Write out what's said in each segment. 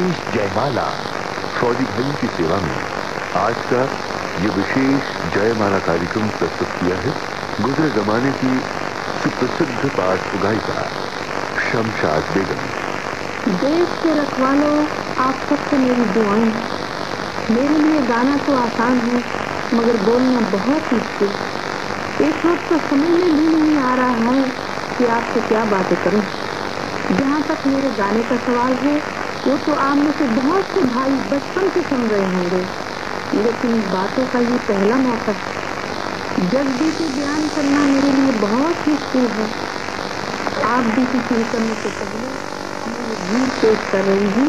विशेष जयमाला फौजी भाइयों की सेवा में आज का ये विशेष जयमाला कार्यक्रम प्रस्तुत किया है गुजरे जमाने की सुप्रसिद्ध पाठ गायिका शमशाद बेगम देश के रखवालों, आप सबसे मेरी दुआएँ। मेरे लिए गाना तो आसान है, मगर बोलना बहुत मुश्किल। एक वक्त तो समझ में भी नहीं आ रहा है कि आपसे क्या बातें करूँ। जहाँ तक मेरे गाने का सवाल है वो तो आप में से बहुत से भाई बचपन से सुन रहे होंगे। लेकिन बातों का ये पहला मौका जल्दी से बयान करना मेरे लिए बहुत मुश्किल है। आप भी शुरू करने से पहले मैं पेश कर रही हूँ।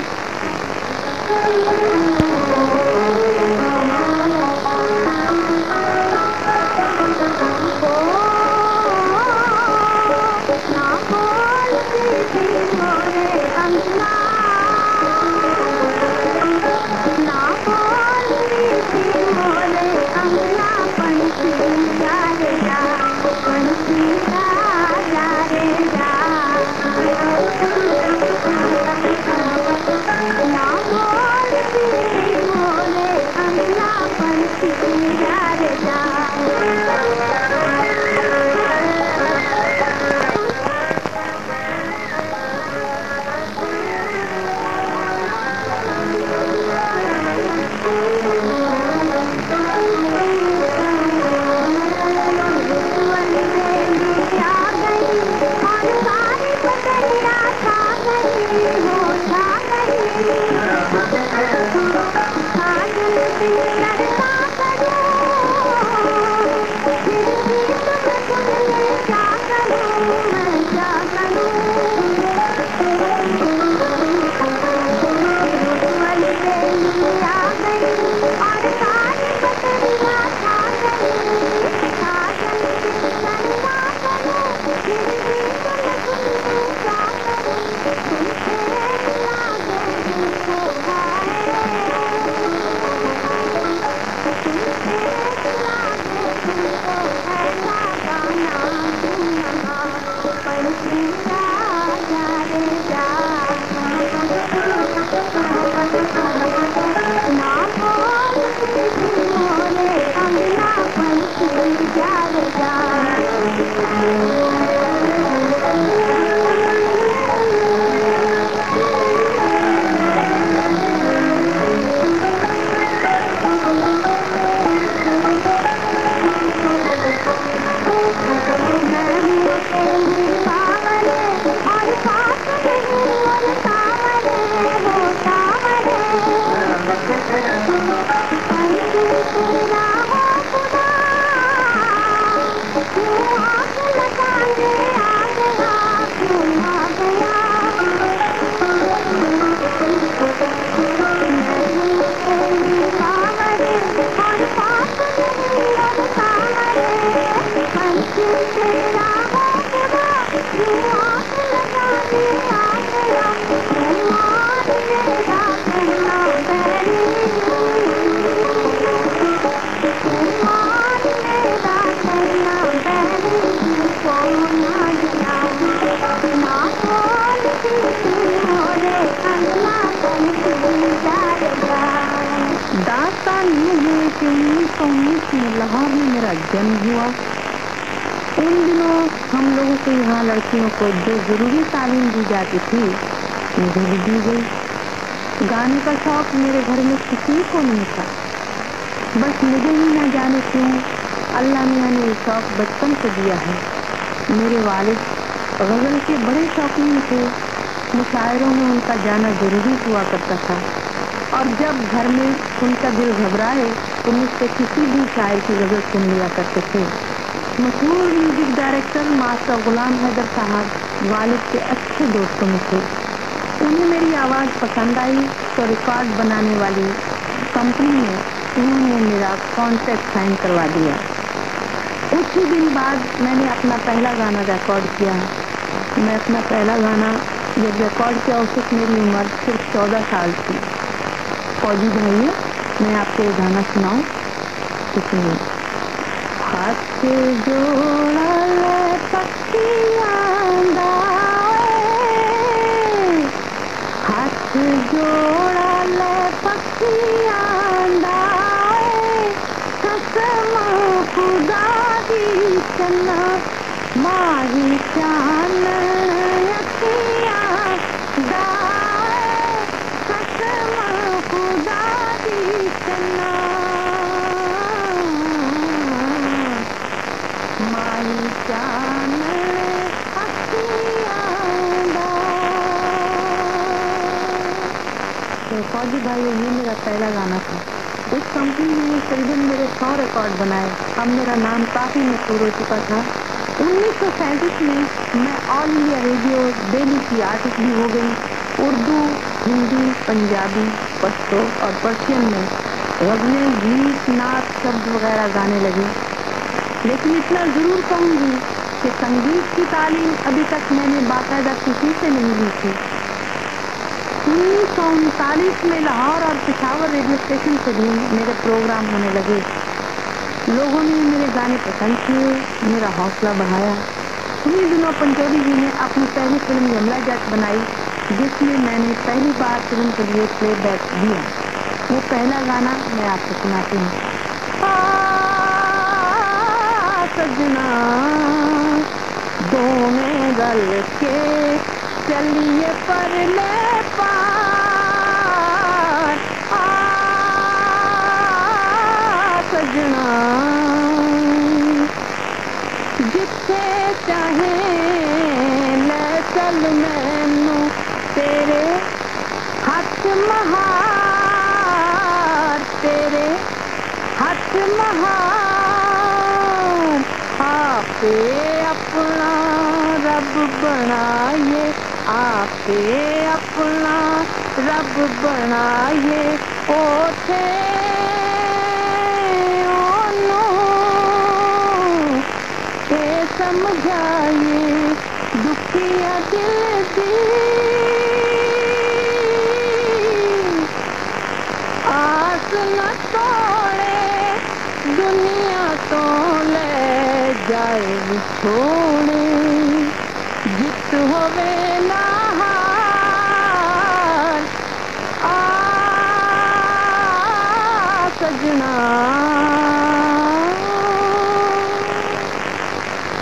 जाती थी। मुझे भी दी गई गाने का शौक मेरे घर में किसी को नहीं था। बस मुझे ही न जाने क्यों अल्लाह मियाँ ने ये शौक बचपन से दिया है। मेरे वालिद गज़ल के बड़े शौकीन थे। मुशायरों में उनका जाना ज़रूरी हुआ करता था। और जब घर में उनका दिल घबराए तो मुझसे किसी भी शायर की गज़ल सुन लिया करते थे। मशहूर music director master Ghulam Haider साहब वालिद के अच्छे दोस्तों में थे उन्हें मेरी आवाज़ पसंद आई तो रिकॉर्ड बनाने वाली कंपनी में उन्होंने मेरा कॉन्ट्रैक्ट साइन करवा दिया। ही दिन बाद मैंने अपना पहला गाना रिकॉर्ड किया। मैं अपना पहला गाना जब रिकॉर्ड किया उस वक्त मेरी उम्र सिर्फ़ चौदह साल थी। फौजी भाइयों, मैं आपको ये गाना सुनाऊँ। सुनिए हाथ जोड़ा पक्षियाँ जोड़ा ले पक्षिया कसम खुदा चलना माही चाह फौजी भाई ये मेरा पहला गाना था। उस कंपनी ने तकरीबन मेरे सौ रिकॉर्ड बनाए। अब मेरा नाम काफ़ी मशहूर हो चुका था। उन्नीस सौ सैंतीस में मैं ऑल इंडिया रेडियो डेली की आर्टिस्ट भी हो गई। उर्दू, हिंदी, पंजाबी, पश्तो और पर्शियन में गजलें गीत नाच शब्द वगैरह गाने लगी। लेकिन इतना ज़रूर कहूँगी कि संगीत की तालीम अभी तक मैंने बाकायदा किसी से नहीं ली थी। उन्नीस सौ उनतालीस में लाहौर और पिशावर रेडियो स्टेशन से भी मेरे प्रोग्राम होने लगे। लोगों ने मेरे गाने पसंद किए, मेरा हौसला बढ़ाया। उन्हीं दिनों पंचोली जी ने अपनी पहली फ़िल्म यमला जट बनाई, जिसमें मैंने पहली बार फ़िल्म के लिए प्ले बैक दिया। वो पहला गाना मैं आपको सुनाती हूँ। सजना दोने गल के चलिए पर ले पार आ सजना जिथे चाहे ले चल मैनू तेरे हथ महार, तेरे हथ महार, आपे अपना रब बनाइए, आपे अपना रब बनाइए ओथे ओनू ते समझाइए दुखिया दिल दी आस न तोड़े, दुनिया तो ले जाए छोड़े। जित होवे ना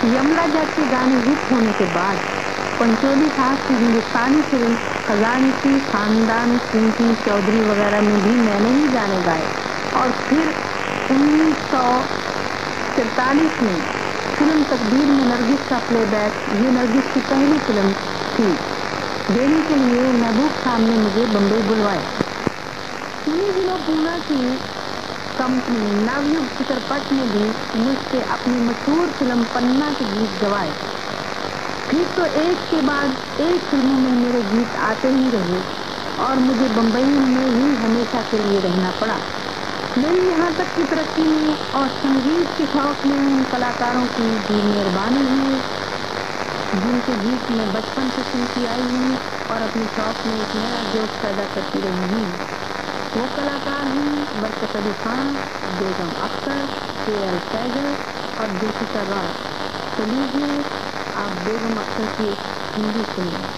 यमला जट के गाने हिट होने के बाद पंचोली साहब की हिंदुस्तानी फ़िल्म खजानी की खानदान सिंह चौधरी वगैरह में भी मैंने ही गाने गाए। और फिर उन्नीस सौ सैतालीस में फ़िल्म तकदीर में नरगिस का प्लेबैक ये नरगिस की पहली फ़िल्म थी। देने के लिए महबूब खान ने मुझे बम्बई बुलवाया। तीन दिनों पूना की कंपनी नवयुग चित्रपट ने भी मुझसे अपनी मशहूर फ़िल्म पन्ना के गीत गवाए। फिर तो एक के बाद एक फ़िल्मों में मेरे गीत आते ही रहे, और मुझे बम्बई में ही हमेशा के लिए रहना पड़ा। मेरी यहाँ तक की तरक्की में और संगीत के शौक में उन कलाकारों की भी मेहरबानी हुई जिनके गीत मैं बचपन से सुनती आई हूँ और अपने शौक में एक नया जोश पैदा करती रही हूँ। वो कलाकार हैं, बरकत अली खान, बेगम अख्तर, के एल सैगर और दीपिका राय तो लीजिए, आप बेगम अख्तर की हिंदी सुनिए।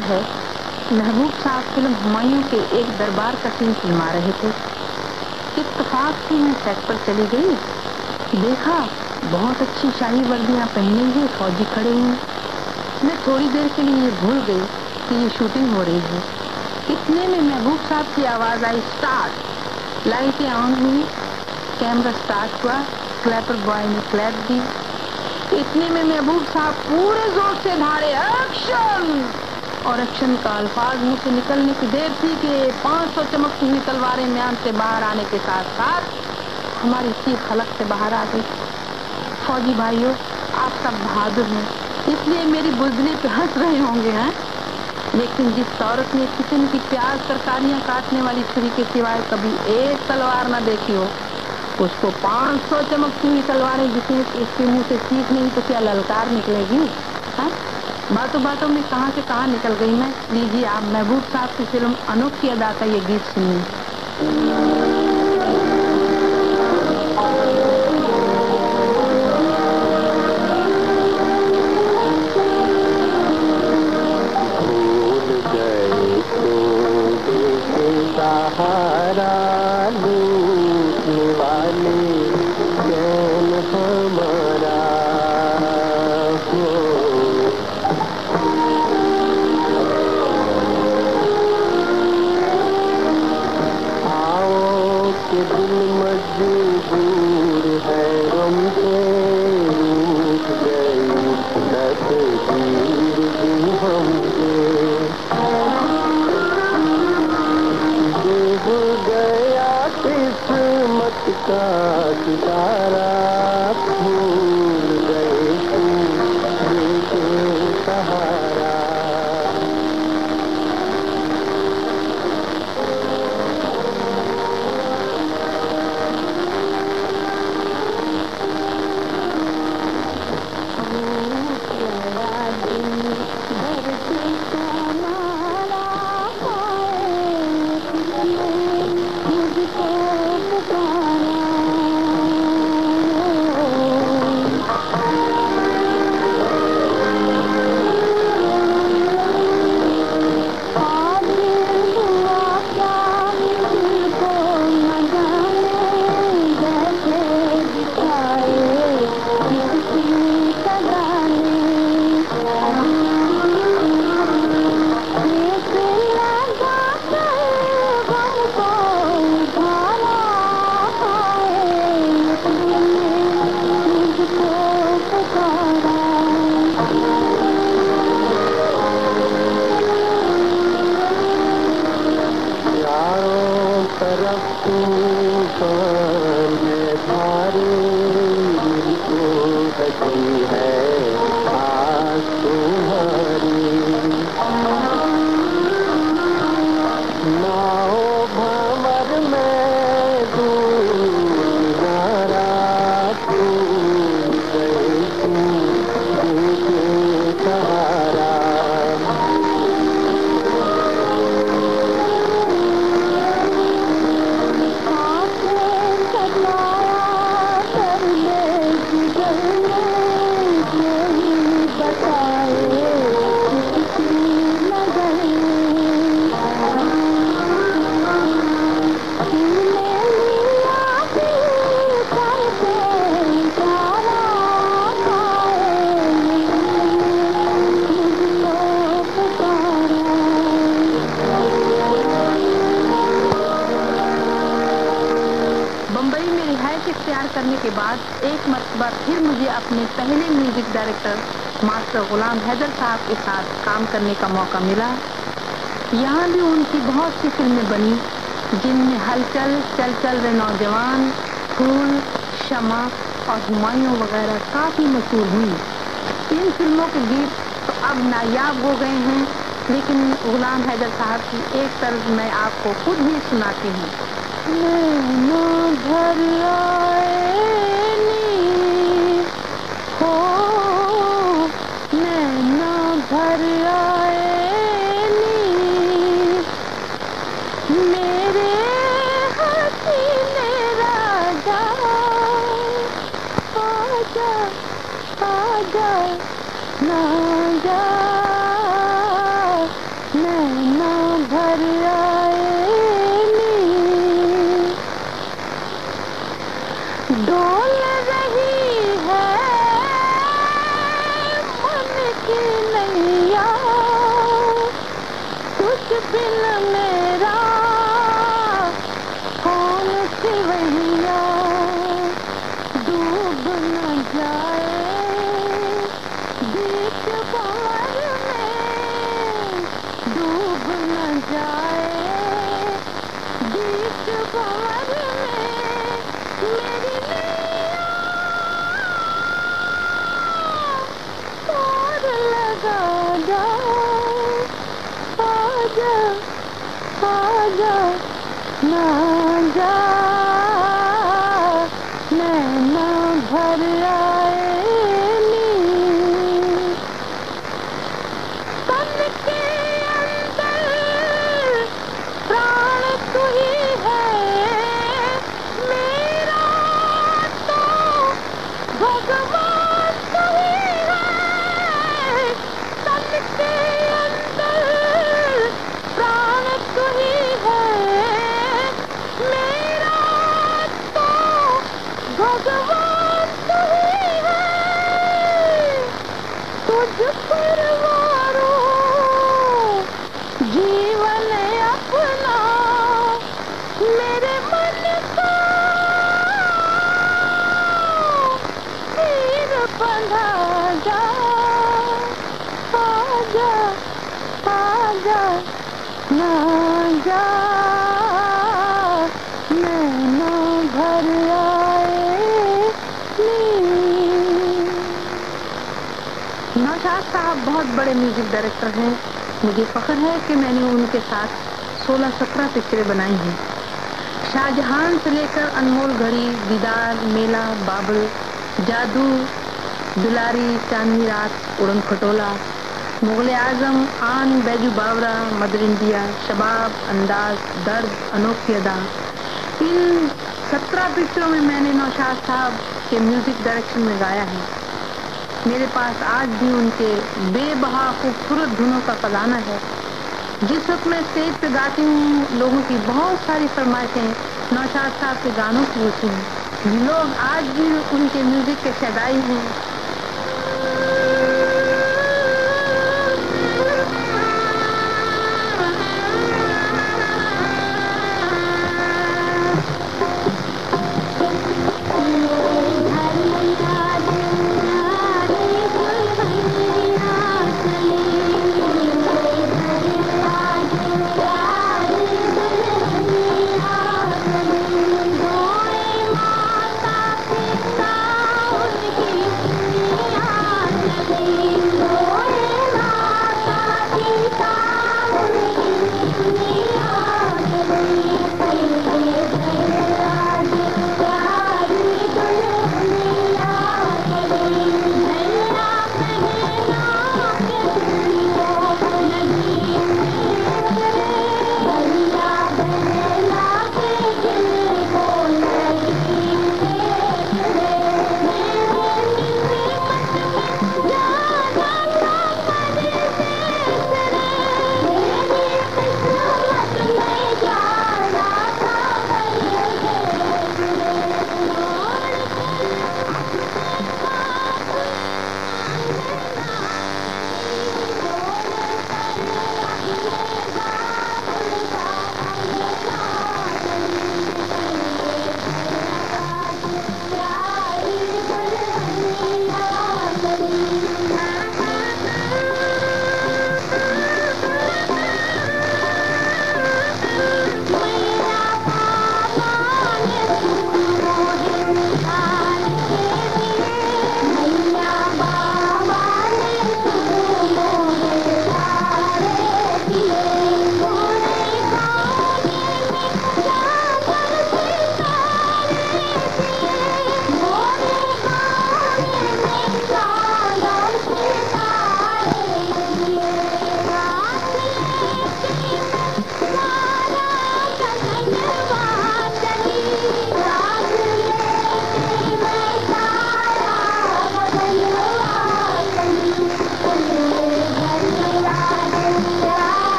ज़िक्र है। महबूब साहब फ़िल्म हुमायूं के एक दरबार का सीन फिल्मा रहे थे। इतफाक से मैं सेट पर चली गई। देखा, बहुत अच्छी शाही वर्दियाँ पहने हुए फौजी खड़े हैं मैं थोड़ी देर के लिए ये भूल गई कि ये शूटिंग हो रही है। इतने में महबूब साहब की आवाज़ आई स्टार्ट लाइटें ऑन हुई कैमरा स्टार्ट हुआ क्लैपर बॉय ने क्लैप दी। इतने में महबूब साहब पूरे ज़ोर से धारे एक्शन और एक्शन का अल्फाज मुँह से निकलने की देर थी कि 500 चमकती हुई तलवारें म्यान से बाहर आने के साथ साथ हमारी चीख खलक से बाहर आ गई। फौजी भाइयों, आप सब बहादुर हैं। इसलिए मेरी बुजली पे हंस रहे होंगे, हैं? लेकिन जिस औरत ने किचन की प्याज तरकारियाँ काटने वाली छुरी के सिवाय कभी एक तलवार न देखी हो, उसको 500 चमकती हुई तलवारें जिसमें इसके मुँह से चीख नहीं तो क्या ललकार निकलेगी? बातों बातों में कहाँ से कहाँ निकल गई मैं? लीजिए आप महबूब साहब की फ़िल्म अनोखी अदा का ये गीत सुनिए। करने का मौका मिला। यहाँ भी उनकी बहुत सी फ़िल्में बनी, जिनमें हलचल चल चल रहे नौजवान फूल शमा और हुमायूं वगैरह काफ़ी मशहूर हुई। इन फ़िल्मों के गीत तो अब नायाब हो गए हैं, लेकिन गुलाम हैदर साहब की एक तर्ज मैं आपको खुद ही सुनाती हूँ। हो आजा ना जा बहुत बड़े म्यूज़िक डायरेक्टर हैं। मुझे फख्र है कि मैंने उनके साथ 16-17 पिक्चरें बनाई हैं। शाहजहां से लेकर अनमोल घड़ी, दीदार, मेला, बाबल, जादू, दुलारी, चांदनी रात, उड़न खटोला, मुगल आज़म, आन, बैजू बावरा, मदर इंडिया, शबाब, अंदाज, दर्द, अनोखी अदा। इन सत्रह पिक्चरों में मैंने नौशाद साहब के म्यूज़िक डायरेक्शन में गाया है। मेरे पास आज भी उनके बेबहा खूबसूरत धुनों का खजाना है। जिस वक्त मैं स्टेज पे गाती हूँ, लोगों की बहुत सारी फरमाइशें, नौशाद साहब के गानों की होती हैं लोग आज भी उनके म्यूज़िक के शदाई हैं।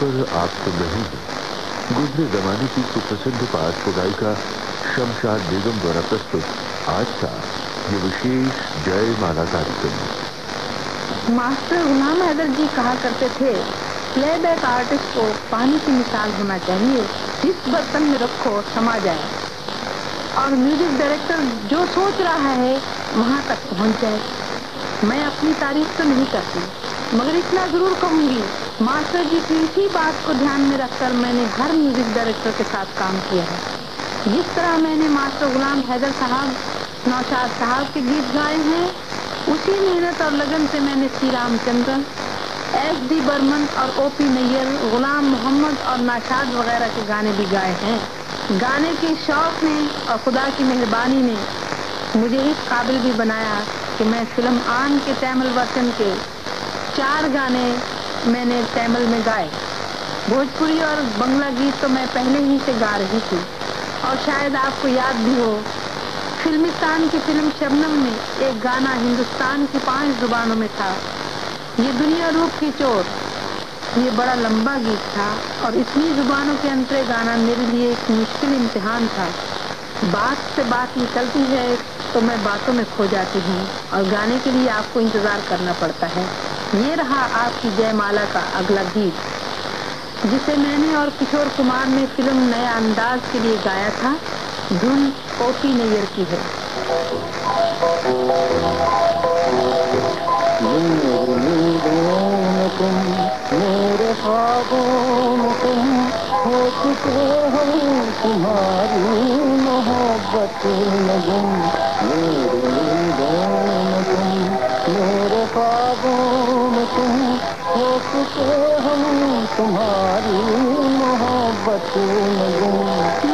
पर आप सुन रहे हैं। गुजरे जमाने की सुप्रसिद्ध पार्श्व गायिका शमशाद बेगम द्वारा प्रस्तुत आज का ये विशेष जय माला कार्यक्रम मास्टर गुलाम हैदर जी कहा करते थे प्लेबैक आर्टिस्ट को पानी की मिसाल होना चाहिए। जिस बर्तन में रखो, समा जाए। और म्यूज़िक डायरेक्टर जो सोच रहा है, वहाँ तक पहुँच जाए। मैं अपनी तारीफ़ तो नहीं करती, मगर इतना ज़रूर कहूँगी मास्टर जी की इसी बात को ध्यान में रखकर मैंने हर म्यूज़िक डायरेक्टर के साथ काम किया है। जिस तरह मैंने मास्टर गुलाम हैदर साहब, नौशाद साहब के गीत गाए हैं, उसी मेहनत और लगन से मैंने श्री रामचंद्रन एस डी बर्मन और ओ पी नैयर, गुलाम मोहम्मद और नाशाद वगैरह के गाने भी गाए हैं। गाने के शौक ने और खुदा की मेहरबानी ने मुझे इस काबिल भी बनाया कि मैं फ़िल्म आन के तैमल वर्षन के चार गाने मैंने तैमल में गाए। भोजपुरी और बंगला गीत तो मैं पहले ही से गा रही थी। और शायद आपको याद भी हो, फिल्मिस्तान की फ़िल्म शबनम में एक गाना हिंदुस्तान की पाँच जुबानों में था। ये दुनिया रूप की चोर। ये बड़ा लंबा गीत था और इतनी जुबानों के अंतरे गाना मेरे लिए एक मुश्किल इम्तिहान था। बात से बात निकलती है तो मैं बातों में खो जाती हूँ और गाने के लिए आपको इंतज़ार करना पड़ता है। ये रहा आपकी जयमाला का अगला गीत, जिसे मैंने और किशोर कुमार ने फ़िल्म नया अंदाज के लिए गाया था, धुन ओपी नैयर की है। मेरे तुम हो तुम्हारी मोहब्बत मेरे तुम, मेरे में तुम हो चुके हम तुम्हारी मोहब्बत में गुम।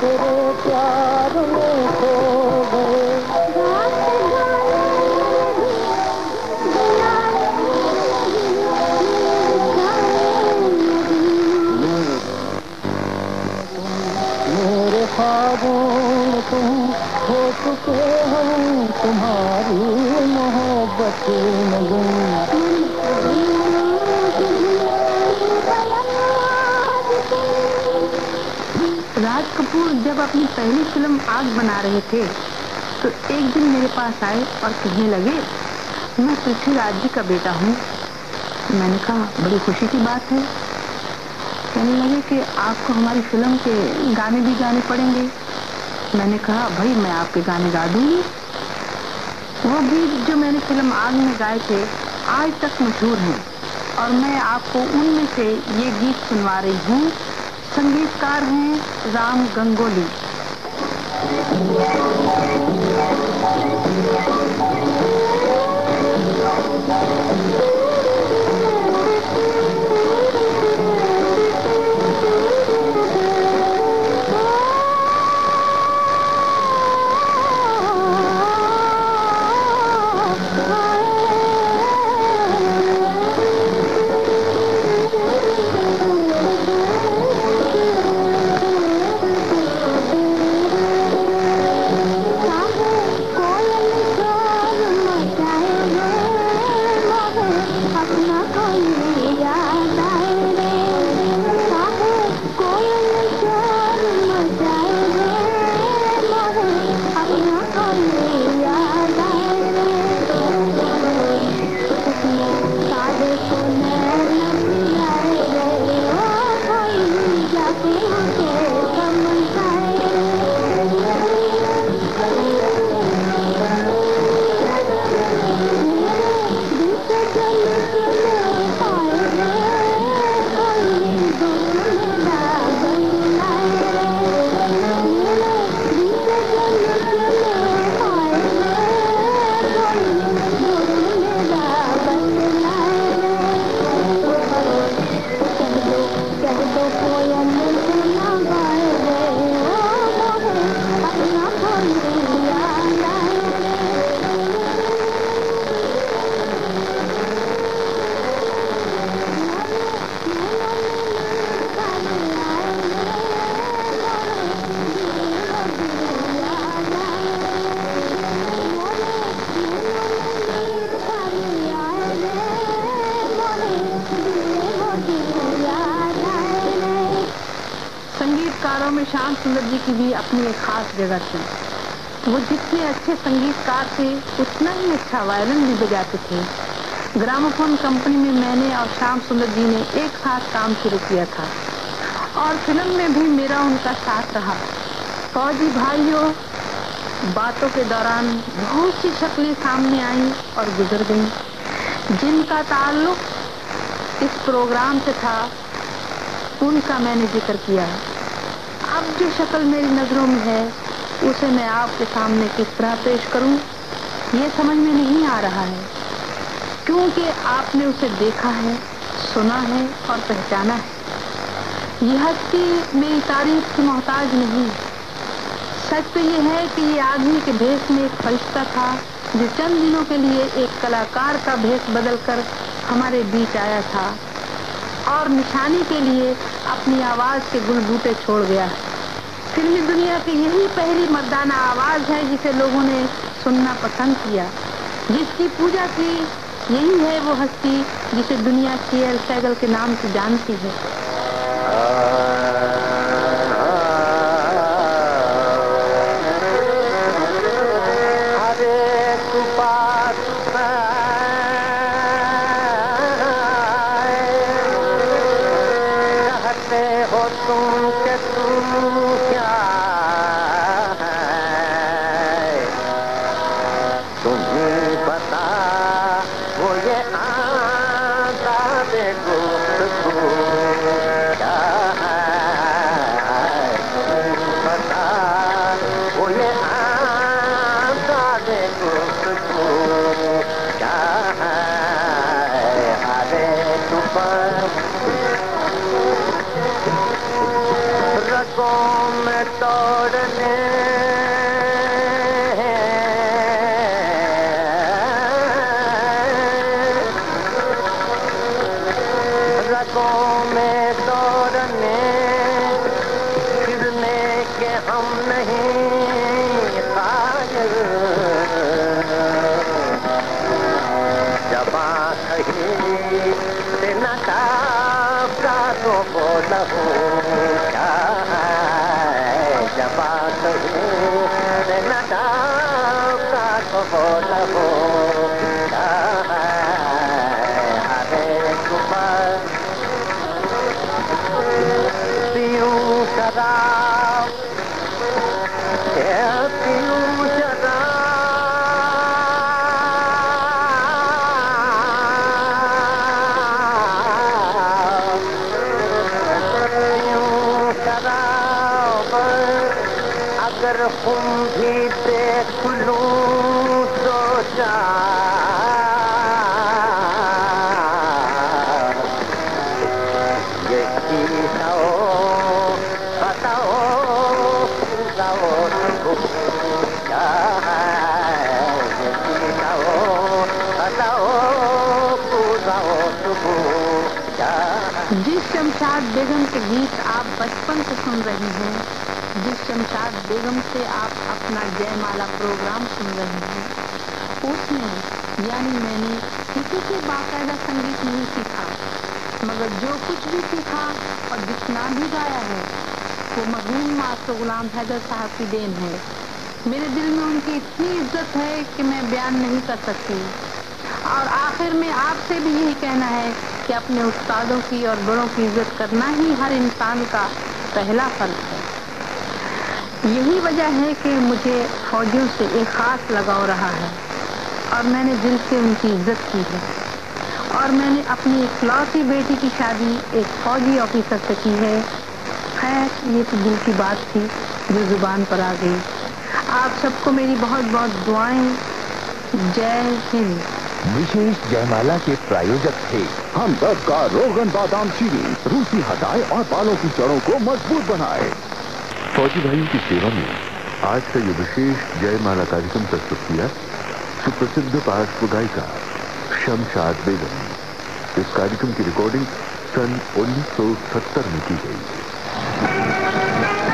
तेरे प्यार में खो गए। मेरे ख्वाबों तुम हो चुके हम तुम्हारी मोहब्बत। पृथ्वीराज जी का बेटा हूँ। मैंने कहा, बड़ी खुशी की बात है। कहने लगे कि आपको हमारी फ़िल्म के गाने भी गाने पड़ेंगे। मैंने कहा, भाई, मैं आपके गाने गा दूँगी। वो गीत जो मैंने फ़िल्म आग में गाए थे, आज तक मशहूर हैं। और मैं आपको उनमें से ये गीत सुनवा रही हूँ। संगीतकार हैं राम गंगोली। थे, उतना ही अच्छा वायलिन भी बजाते थे। ग्रामोफोन कंपनी में मैंने और श्याम सुंदर जी ने एक साथ काम शुरू किया था। और फ़िल्म में भी मेरा उनका साथ रहा। फौजी भाइयों, बातों के दौरान बहुत सी शक्लें सामने आई और गुजर गई। जिनका ताल्लुक इस प्रोग्राम से था, उनका मैंने ज़िक्र किया। अब जो शक्ल मेरी नज़रों में है, उसे मैं आपके सामने किस तरह पेश करूँ? ये समझ में नहीं आ रहा है। क्योंकि आपने उसे देखा है, सुना है और पहचाना है। यह हस्ती मेरी तारीफ़ की मोहताज नहीं। सच तो यह है कि ये आदमी के भेष में एक फरिश्ता था, जो चंद दिनों के लिए एक कलाकार का भेष बदलकर हमारे बीच आया था और निशानी के लिए अपनी आवाज़ के गुलबूटे छोड़ गया। फिल्मी दुनिया की यही पहली मर्दाना आवाज़ है जिसे लोगों ने सुनना पसंद किया। जिसकी पूजा की यही है वो हस्ती जिसे दुनिया केएल सैगल के नाम से जानती है। मास्टर गुलाम हैदर साहब की देन है। मेरे दिल में उनकी इतनी इज़्ज़त है कि मैं बयान नहीं कर सकती। और आखिर में आपसे भी यही कहना है कि अपने उस्तादों की और बड़ों की इज़्ज़त करना ही हर इंसान का पहला फ़र्ज़ है। यही वजह है कि मुझे फौजियों से एक खास लगाव रहा है और मैंने दिल से उनकी इज़्ज़त की है। और मैंने अपनी इकलौती बेटी की शादी एक फौजी ऑफिसर से की है खैर, ये तो दिल की बात थी जो ज़ुबान पर आ गई। आप सबको मेरी बहुत बहुत दुआएँ। जय हिंद। विशेष जयमाला के प्रायोजक थे हमदर्द का रोगन बादाम चीनी, रूसी हटाए और बालों की जड़ों को मज़बूत बनाए। फौजी भाइयों की सेवा में आज का ये विशेष जयमाला कार्यक्रम प्रस्तुत किया सुप्रसिद्ध पार्श्व गायिका शमशाद बेगम। इस कार्यक्रम की रिकॉर्डिंग सन 1970 में की गई। やったー!